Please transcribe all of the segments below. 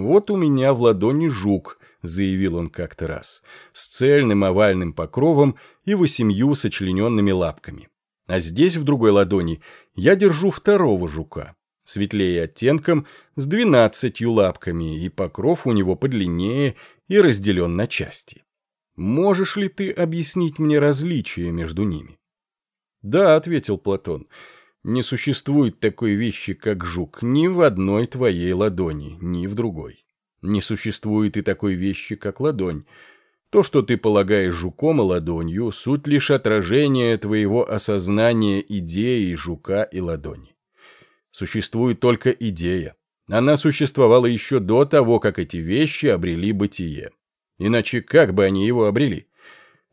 «Вот у меня в ладони жук», — заявил он как-то раз, «с цельным овальным покровом и восемью сочлененными лапками. А здесь, в другой ладони, я держу второго жука, светлее оттенком, с двенадцатью лапками, и покров у него подлиннее и разделен на части. Можешь ли ты объяснить мне различия между ними? Да, ответил Платон. Не существует такой вещи, как жук, ни в одной твоей ладони, ни в другой. Не существует и такой вещи, как ладонь. То, что ты полагаешь жуком и ладонью, суть лишь отражение твоего осознания идеи жука и ладони. Существует только идея. Она существовала еще до того, как эти вещи обрели бытие. Иначе как бы они его обрели?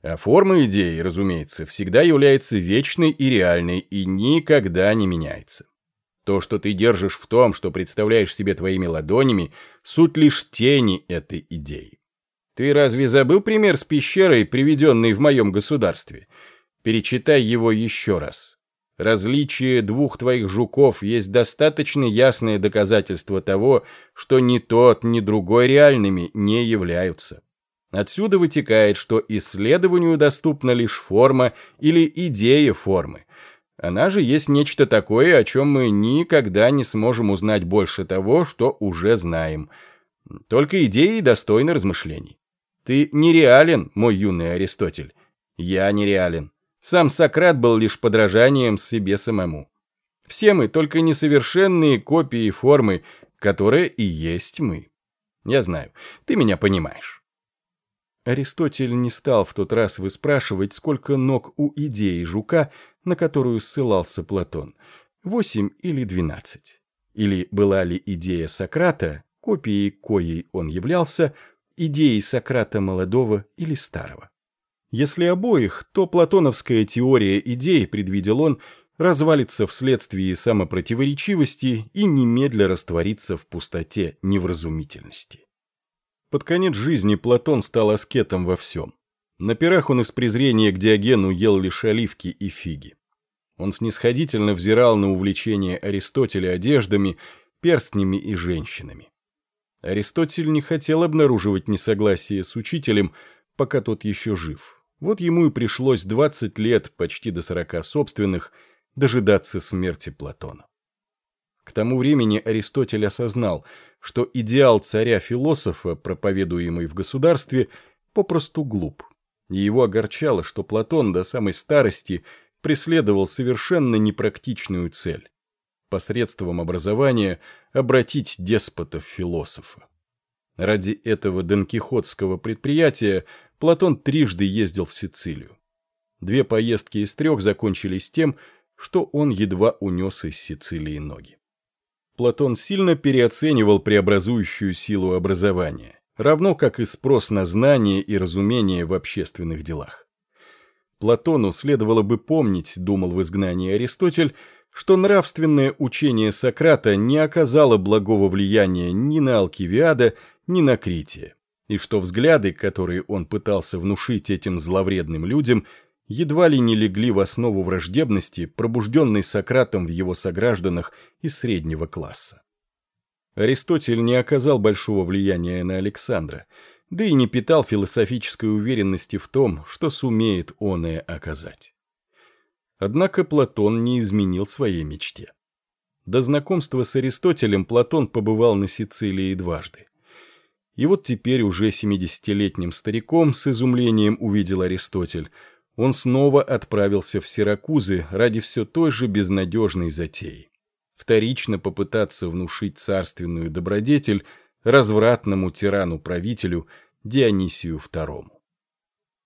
А форма идеи, разумеется, всегда является вечной и реальной и никогда не меняется. То, что ты держишь в том, что представляешь себе твоими ладонями, суть лишь тени этой идеи. Ты разве забыл пример с пещерой, приведенный в моем государстве? Перечитай его еще раз. Различие двух твоих жуков есть достаточно ясное доказательство того, что ни тот, ни другой реальными не являются. Отсюда вытекает, что исследованию доступна лишь форма или идея формы. Она же есть нечто такое, о чем мы никогда не сможем узнать больше того, что уже знаем. Только идеи достойны размышлений. Ты нереален, мой юный Аристотель. Я нереален. Сам Сократ был лишь подражанием себе самому. Все мы только несовершенные копии формы, которая и есть мы. Я знаю, ты меня понимаешь. Аристотель не стал в тот раз выспрашивать, сколько ног у идеи жука, на которую ссылался Платон. Восемь или двенадцать. Или была ли идея Сократа, копией коей он являлся, идеей Сократа молодого или старого. Если обоих, то платоновская теория идей, предвидел он, развалится вследствие самопротиворечивости и немедля растворится в пустоте невразумительности. Под конец жизни Платон стал аскетом во всем. На пирах он из презрения к Диогену ел лишь оливки и фиги. Он снисходительно взирал на увлечение Аристотеля одеждами, перстнями и женщинами. Аристотель не хотел обнаруживать несогласие с учителем, пока тот еще жив. Вот ему и пришлось 20 лет, почти до 40 собственных, дожидаться смерти Платона. К тому времени Аристотель осознал, что идеал царя-философа, проповедуемый в государстве, попросту глуп. И его огорчало, что Платон до самой старости преследовал совершенно непрактичную цель – посредством образования обратить деспота в философа. Ради этого донкихотского предприятия Платон трижды ездил в Сицилию. Две поездки из трех закончились тем, что он едва унес из Сицилии ноги. Платон сильно переоценивал преобразующую силу образования, равно как и спрос на знание и разумение в общественных делах. Платону следовало бы помнить, думал в изгнании Аристотель, что нравственное учение Сократа не оказало благого влияния ни на Алкивиада, ни на Крития и что взгляды, которые он пытался внушить этим зловредным людям, едва ли не легли в основу враждебности, пробужденной Сократом в его согражданах из среднего класса. Аристотель не оказал большого влияния на Александра, да и не питал философической уверенности в том, что сумеет он и оказать. Однако Платон не изменил своей мечте. До знакомства с Аристотелем Платон побывал на Сицилии дважды. И вот теперь уже семидесятилетним стариком с изумлением увидел Аристотель. Он снова отправился в Сиракузы ради все той же безнадежной затеи. Вторично попытаться внушить царственную добродетель развратному тирану-правителю Дионисию II.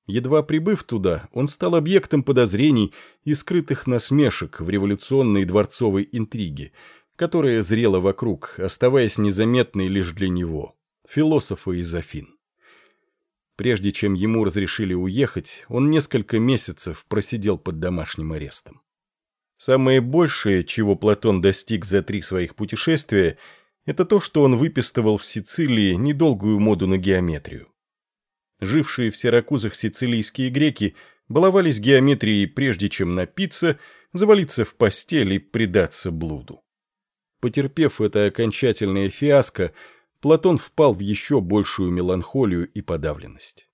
Едва прибыв туда, он стал объектом подозрений и скрытых насмешек в революционной дворцовой интриге, которая зрела вокруг, оставаясь незаметной лишь для него философа из Афин. Прежде чем ему разрешили уехать, он несколько месяцев просидел под домашним арестом. Самое большее, чего Платон достиг за три своих путешествия, это то, что он выпистывал в Сицилии недолгую моду на геометрию. Жившие в Сиракузах сицилийские греки баловались геометрией прежде чем напиться, завалиться в постель и предаться блуду. Потерпев это окончательное фиаско, Платон впал в еще большую меланхолию и подавленность.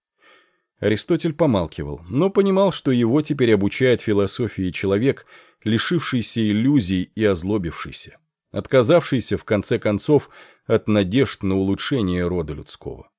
Аристотель помалкивал, но понимал, что его теперь обучает философии человек, лишившийся иллюзий и озлобившийся, отказавшийся, в конце концов, от надежд на улучшение рода людского.